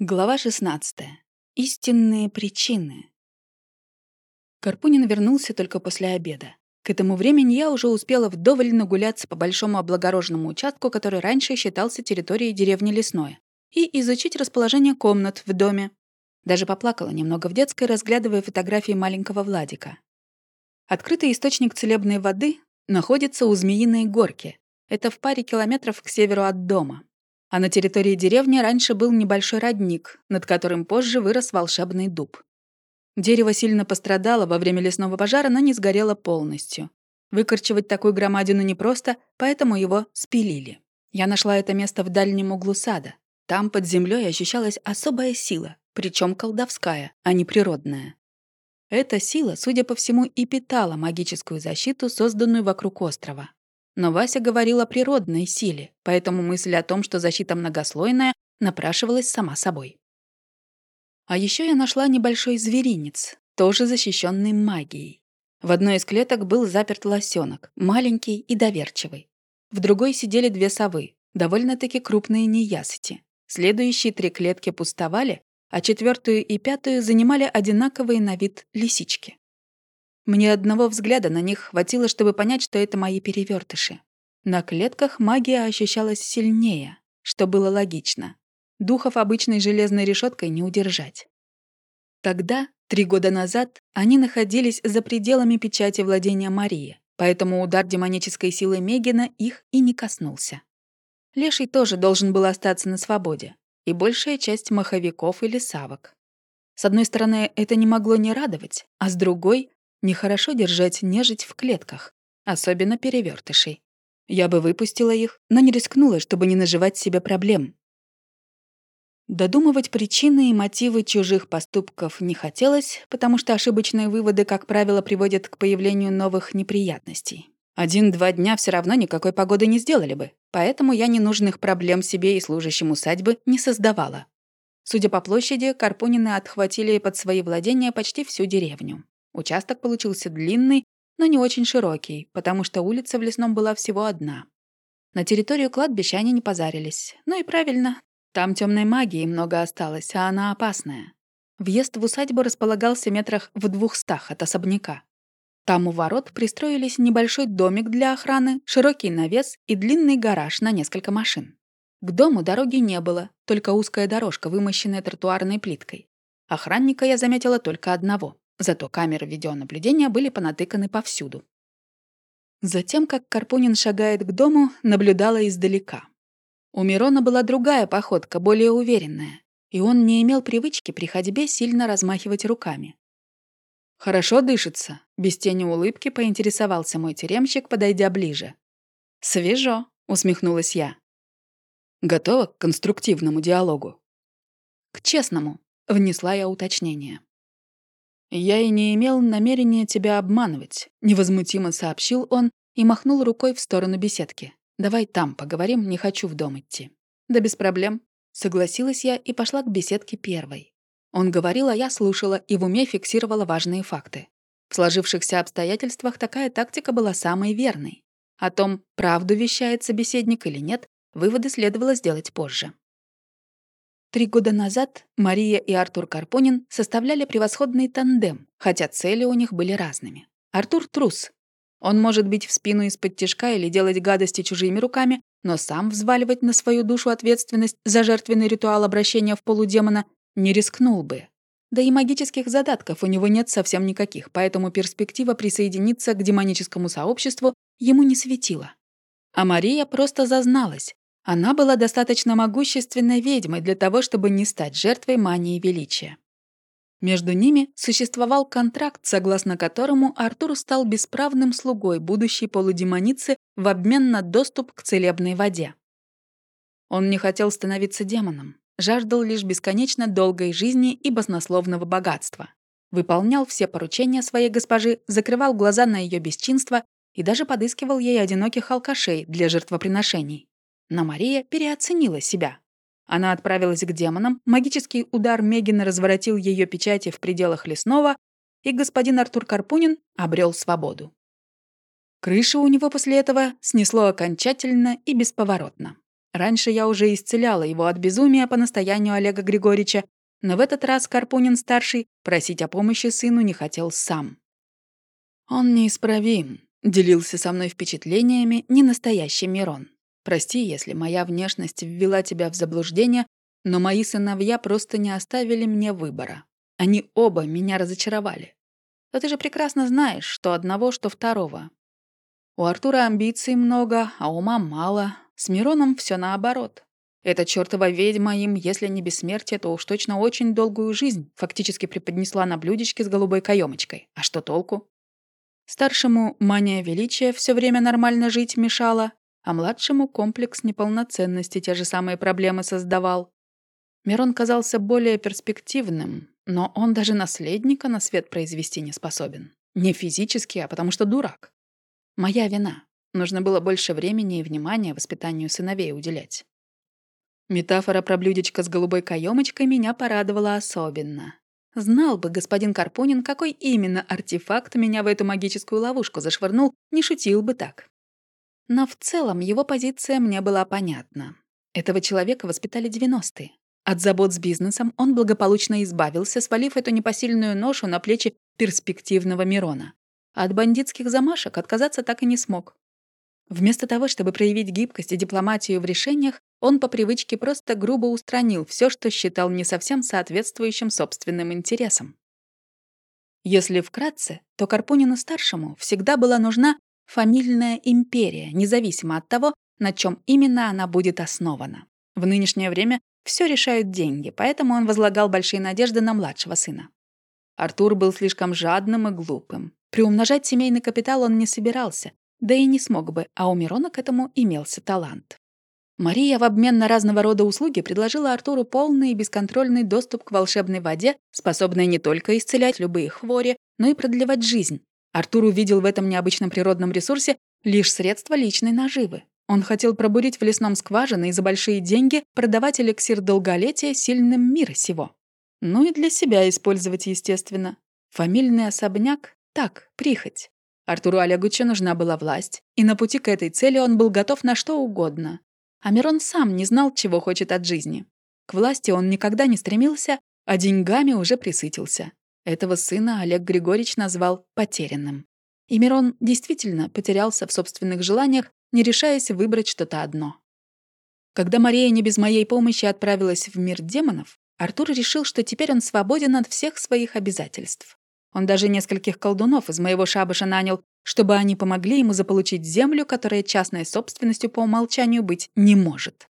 Глава 16. Истинные причины. Карпунин вернулся только после обеда. К этому времени я уже успела вдоволь нагуляться по большому облагороженному участку, который раньше считался территорией деревни Лесное, и изучить расположение комнат в доме. Даже поплакала немного в детской, разглядывая фотографии маленького Владика. Открытый источник целебной воды находится у Змеиной горки. Это в паре километров к северу от дома. А на территории деревни раньше был небольшой родник, над которым позже вырос волшебный дуб. Дерево сильно пострадало во время лесного пожара, но не сгорело полностью. Выкорчевать такую громадину непросто, поэтому его спилили. Я нашла это место в дальнем углу сада. Там под землей ощущалась особая сила, причем колдовская, а не природная. Эта сила, судя по всему, и питала магическую защиту, созданную вокруг острова. Но Вася говорил о природной силе, поэтому мысль о том, что защита многослойная, напрашивалась сама собой. А еще я нашла небольшой зверинец, тоже защищенный магией. В одной из клеток был заперт лосенок, маленький и доверчивый. В другой сидели две совы, довольно-таки крупные неясыти. Следующие три клетки пустовали, а четвертую и пятую занимали одинаковые на вид лисички. Мне одного взгляда на них хватило, чтобы понять, что это мои перевертыши. На клетках магия ощущалась сильнее, что было логично. Духов обычной железной решеткой не удержать. Тогда, три года назад, они находились за пределами печати владения Марии, поэтому удар демонической силы Мегина их и не коснулся. Леший тоже должен был остаться на свободе, и большая часть маховиков или савок. С одной стороны, это не могло не радовать, а с другой Нехорошо держать нежить в клетках, особенно перевертышей. Я бы выпустила их, но не рискнула, чтобы не наживать себе проблем. Додумывать причины и мотивы чужих поступков не хотелось, потому что ошибочные выводы, как правило, приводят к появлению новых неприятностей. Один-два дня все равно никакой погоды не сделали бы, поэтому я ненужных проблем себе и служащим усадьбы не создавала. Судя по площади, Карпунины отхватили под свои владения почти всю деревню. Участок получился длинный, но не очень широкий, потому что улица в лесном была всего одна. На территорию кладбища они не позарились. Ну и правильно, там темной магии много осталось, а она опасная. Въезд в усадьбу располагался метрах в двухстах от особняка. Там у ворот пристроились небольшой домик для охраны, широкий навес и длинный гараж на несколько машин. К дому дороги не было, только узкая дорожка, вымощенная тротуарной плиткой. Охранника я заметила только одного. Зато камеры видеонаблюдения были понатыканы повсюду. Затем, как Карпунин шагает к дому, наблюдала издалека. У Мирона была другая походка, более уверенная, и он не имел привычки при ходьбе сильно размахивать руками. «Хорошо дышится», — без тени улыбки поинтересовался мой тюремщик, подойдя ближе. «Свежо», — усмехнулась я. «Готова к конструктивному диалогу?» «К честному», — внесла я уточнение. «Я и не имел намерения тебя обманывать», — невозмутимо сообщил он и махнул рукой в сторону беседки. «Давай там поговорим, не хочу в дом идти». «Да без проблем», — согласилась я и пошла к беседке первой. Он говорил, а я слушала и в уме фиксировала важные факты. В сложившихся обстоятельствах такая тактика была самой верной. О том, правду вещает собеседник или нет, выводы следовало сделать позже. Три года назад Мария и Артур Карпунин составляли превосходный тандем, хотя цели у них были разными. Артур — трус. Он может бить в спину из-под тяжка или делать гадости чужими руками, но сам взваливать на свою душу ответственность за жертвенный ритуал обращения в полудемона не рискнул бы. Да и магических задатков у него нет совсем никаких, поэтому перспектива присоединиться к демоническому сообществу ему не светила. А Мария просто зазналась, она была достаточно могущественной ведьмой для того, чтобы не стать жертвой мании величия. Между ними существовал контракт, согласно которому Артур стал бесправным слугой будущей полудемоницы в обмен на доступ к целебной воде. Он не хотел становиться демоном, жаждал лишь бесконечно долгой жизни и баснословного богатства. Выполнял все поручения своей госпожи, закрывал глаза на ее бесчинство и даже подыскивал ей одиноких алкашей для жертвоприношений. Но Мария переоценила себя. Она отправилась к демонам, магический удар Мегина разворотил ее печати в пределах лесного, и господин Артур Карпунин обрел свободу. Крышу у него после этого снесло окончательно и бесповоротно. Раньше я уже исцеляла его от безумия по настоянию Олега Григорьевича, но в этот раз Карпунин-старший просить о помощи сыну не хотел сам. «Он неисправим», — делился со мной впечатлениями ненастоящий Мирон. «Прости, если моя внешность ввела тебя в заблуждение, но мои сыновья просто не оставили мне выбора. Они оба меня разочаровали. Но ты же прекрасно знаешь, что одного, что второго. У Артура амбиций много, а ума мало. С Мироном все наоборот. Эта чертова ведьма им, если не бессмертие, то уж точно очень долгую жизнь фактически преподнесла на блюдечке с голубой каемочкой. А что толку? Старшему мания величия все время нормально жить мешала, а младшему комплекс неполноценности те же самые проблемы создавал. Мирон казался более перспективным, но он даже наследника на свет произвести не способен. Не физически, а потому что дурак. Моя вина. Нужно было больше времени и внимания воспитанию сыновей уделять. Метафора про блюдечко с голубой каемочкой меня порадовала особенно. Знал бы господин Карпунин, какой именно артефакт меня в эту магическую ловушку зашвырнул, не шутил бы так. Но в целом его позиция мне была понятна. Этого человека воспитали 90-е. От забот с бизнесом он благополучно избавился, свалив эту непосильную ношу на плечи перспективного Мирона. А от бандитских замашек отказаться так и не смог. Вместо того, чтобы проявить гибкость и дипломатию в решениях, он по привычке просто грубо устранил все, что считал не совсем соответствующим собственным интересам. Если вкратце, то Карпунину-старшему всегда была нужна фамильная империя, независимо от того, на чем именно она будет основана. В нынешнее время все решают деньги, поэтому он возлагал большие надежды на младшего сына. Артур был слишком жадным и глупым. Приумножать семейный капитал он не собирался, да и не смог бы, а у Мирона к этому имелся талант. Мария в обмен на разного рода услуги предложила Артуру полный и бесконтрольный доступ к волшебной воде, способной не только исцелять любые хвори, но и продлевать жизнь. Артур увидел в этом необычном природном ресурсе лишь средство личной наживы. Он хотел пробурить в лесном скважины и за большие деньги продавать эликсир долголетия сильным мира сего. Ну и для себя использовать, естественно. Фамильный особняк — так, прихоть. Артуру Олеговичу нужна была власть, и на пути к этой цели он был готов на что угодно. А Мирон сам не знал, чего хочет от жизни. К власти он никогда не стремился, а деньгами уже присытился. Этого сына Олег Григорьевич назвал «потерянным». И Мирон действительно потерялся в собственных желаниях, не решаясь выбрать что-то одно. Когда Мария не без моей помощи отправилась в мир демонов, Артур решил, что теперь он свободен от всех своих обязательств. Он даже нескольких колдунов из моего шабаша нанял, чтобы они помогли ему заполучить землю, которая частной собственностью по умолчанию быть не может.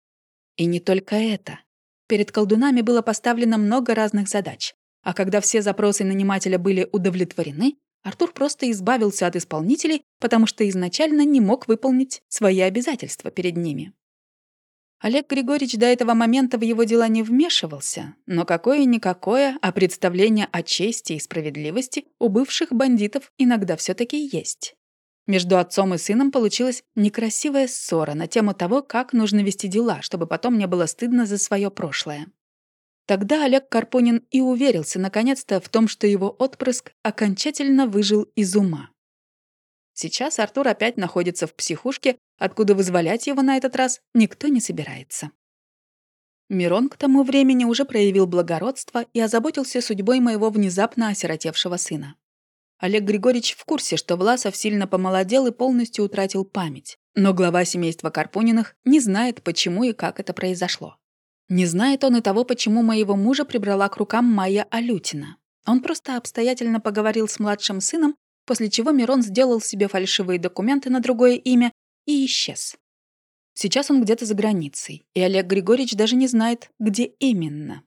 И не только это. Перед колдунами было поставлено много разных задач. А когда все запросы нанимателя были удовлетворены, Артур просто избавился от исполнителей, потому что изначально не мог выполнить свои обязательства перед ними. Олег Григорьевич до этого момента в его дела не вмешивался, но какое-никакое, а представление о чести и справедливости у бывших бандитов иногда все таки есть. Между отцом и сыном получилась некрасивая ссора на тему того, как нужно вести дела, чтобы потом не было стыдно за свое прошлое. Тогда Олег Карпонин и уверился наконец-то в том, что его отпрыск окончательно выжил из ума. Сейчас Артур опять находится в психушке, откуда вызволять его на этот раз никто не собирается. Мирон к тому времени уже проявил благородство и озаботился судьбой моего внезапно осиротевшего сына. Олег Григорьевич в курсе, что Власов сильно помолодел и полностью утратил память. Но глава семейства Карпуниных не знает, почему и как это произошло. Не знает он и того, почему моего мужа прибрала к рукам Майя Алютина. Он просто обстоятельно поговорил с младшим сыном после чего Мирон сделал себе фальшивые документы на другое имя и исчез. Сейчас он где-то за границей, и Олег Григорьевич даже не знает, где именно.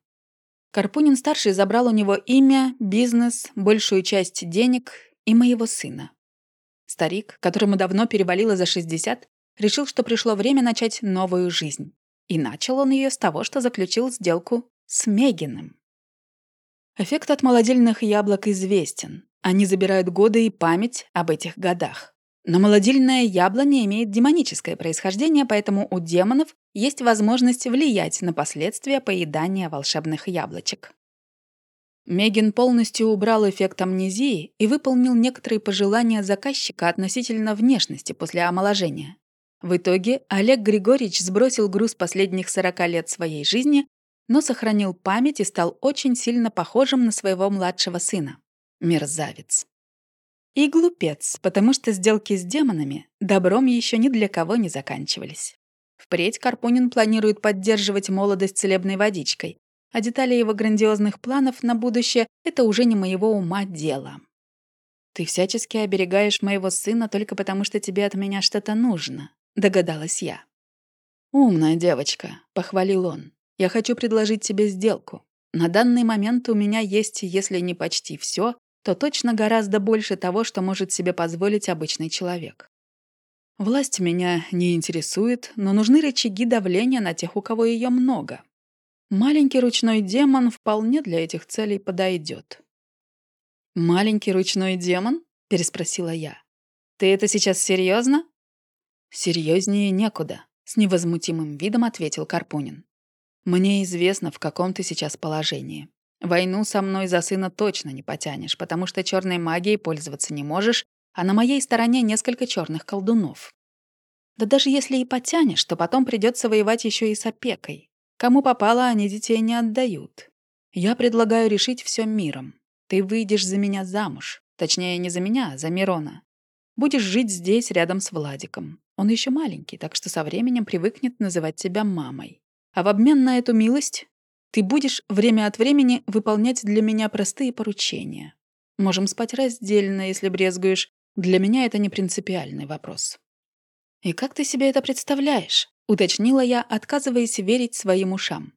Карпунин-старший забрал у него имя, бизнес, большую часть денег и моего сына. Старик, которому давно перевалило за 60, решил, что пришло время начать новую жизнь. И начал он ее с того, что заключил сделку с Мегиным. Эффект от молодильных яблок известен. Они забирают годы и память об этих годах. Но молодильное яблоня имеет демоническое происхождение, поэтому у демонов есть возможность влиять на последствия поедания волшебных яблочек. Мегин полностью убрал эффект амнезии и выполнил некоторые пожелания заказчика относительно внешности после омоложения. В итоге Олег Григорьевич сбросил груз последних 40 лет своей жизни, но сохранил память и стал очень сильно похожим на своего младшего сына. Мерзавец. И глупец, потому что сделки с демонами добром еще ни для кого не заканчивались. Впредь Карпунин планирует поддерживать молодость целебной водичкой, а детали его грандиозных планов на будущее — это уже не моего ума дело. «Ты всячески оберегаешь моего сына только потому, что тебе от меня что-то нужно», — догадалась я. «Умная девочка», — похвалил он. «Я хочу предложить тебе сделку. На данный момент у меня есть, если не почти все, то точно гораздо больше того, что может себе позволить обычный человек. Власть меня не интересует, но нужны рычаги давления на тех, у кого ее много. Маленький ручной демон вполне для этих целей подойдет. «Маленький ручной демон?» — переспросила я. «Ты это сейчас серьезно? Серьезнее некуда», — с невозмутимым видом ответил Карпунин. «Мне известно, в каком ты сейчас положении. Войну со мной за сына точно не потянешь, потому что черной магией пользоваться не можешь, а на моей стороне несколько черных колдунов. Да даже если и потянешь, то потом придется воевать еще и с опекой. Кому попало, они детей не отдают. Я предлагаю решить все миром. Ты выйдешь за меня замуж. Точнее, не за меня, а за Мирона. Будешь жить здесь, рядом с Владиком. Он еще маленький, так что со временем привыкнет называть тебя мамой. А в обмен на эту милость ты будешь время от времени выполнять для меня простые поручения. Можем спать раздельно, если брезгуешь. Для меня это не принципиальный вопрос. «И как ты себе это представляешь?» — уточнила я, отказываясь верить своим ушам.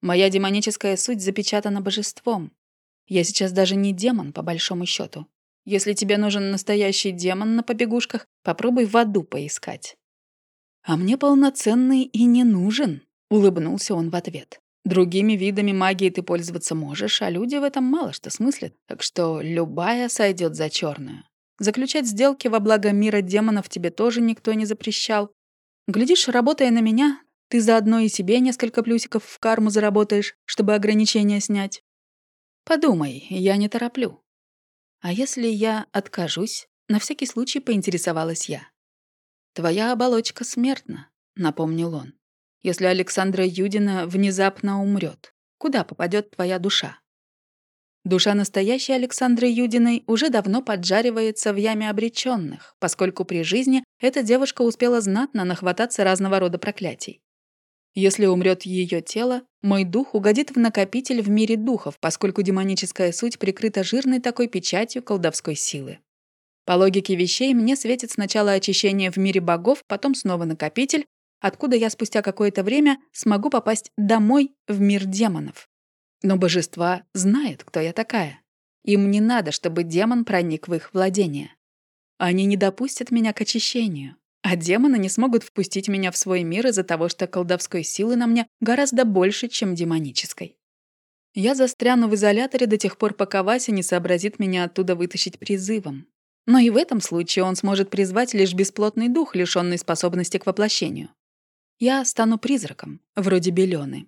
«Моя демоническая суть запечатана божеством. Я сейчас даже не демон, по большому счету. Если тебе нужен настоящий демон на побегушках, попробуй в аду поискать». «А мне полноценный и не нужен», — улыбнулся он в ответ. Другими видами магии ты пользоваться можешь, а люди в этом мало что смыслят, так что любая сойдет за черную. Заключать сделки во благо мира демонов тебе тоже никто не запрещал. Глядишь, работая на меня, ты заодно и себе несколько плюсиков в карму заработаешь, чтобы ограничения снять. Подумай, я не тороплю. А если я откажусь? На всякий случай поинтересовалась я. Твоя оболочка смертна, напомнил он если Александра Юдина внезапно умрет? Куда попадет твоя душа? Душа настоящей Александры Юдиной уже давно поджаривается в яме обреченных, поскольку при жизни эта девушка успела знатно нахвататься разного рода проклятий. Если умрет ее тело, мой дух угодит в накопитель в мире духов, поскольку демоническая суть прикрыта жирной такой печатью колдовской силы. По логике вещей мне светит сначала очищение в мире богов, потом снова накопитель, откуда я спустя какое-то время смогу попасть домой в мир демонов. Но божества знают, кто я такая. Им не надо, чтобы демон проник в их владение. Они не допустят меня к очищению, а демоны не смогут впустить меня в свой мир из-за того, что колдовской силы на мне гораздо больше, чем демонической. Я застряну в изоляторе до тех пор, пока Вася не сообразит меня оттуда вытащить призывом. Но и в этом случае он сможет призвать лишь бесплотный дух, лишённый способности к воплощению я стану призраком, вроде Белёны.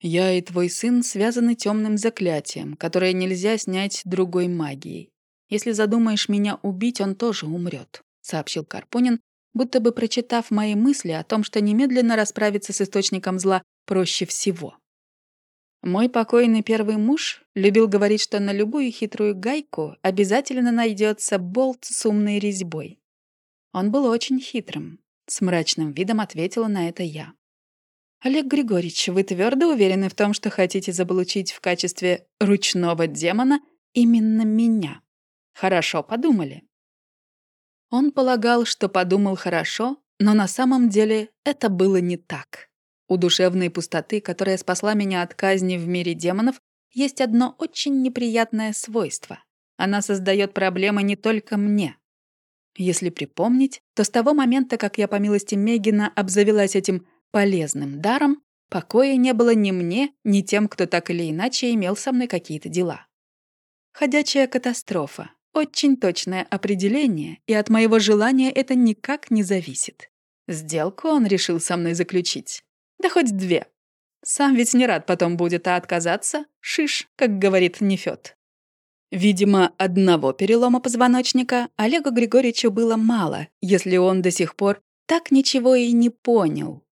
Я и твой сын связаны темным заклятием, которое нельзя снять другой магией. Если задумаешь меня убить, он тоже умрет, сообщил Карпунин, будто бы прочитав мои мысли о том, что немедленно расправиться с источником зла проще всего. Мой покойный первый муж любил говорить, что на любую хитрую гайку обязательно найдется болт с умной резьбой. Он был очень хитрым, с мрачным видом ответила на это я. «Олег Григорьевич, вы твердо уверены в том, что хотите заполучить в качестве ручного демона именно меня? Хорошо подумали». Он полагал, что подумал хорошо, но на самом деле это было не так. У душевной пустоты, которая спасла меня от казни в мире демонов, есть одно очень неприятное свойство. Она создает проблемы не только мне, если припомнить, то с того момента, как я по милости Мегина обзавелась этим полезным даром, покоя не было ни мне, ни тем, кто так или иначе имел со мной какие-то дела. Ходячая катастрофа. Очень точное определение, и от моего желания это никак не зависит. Сделку он решил со мной заключить. Да хоть две. Сам ведь не рад потом будет, а отказаться — шиш, как говорит Нефёд. Видимо, одного перелома позвоночника Олегу Григорьевичу было мало, если он до сих пор так ничего и не понял.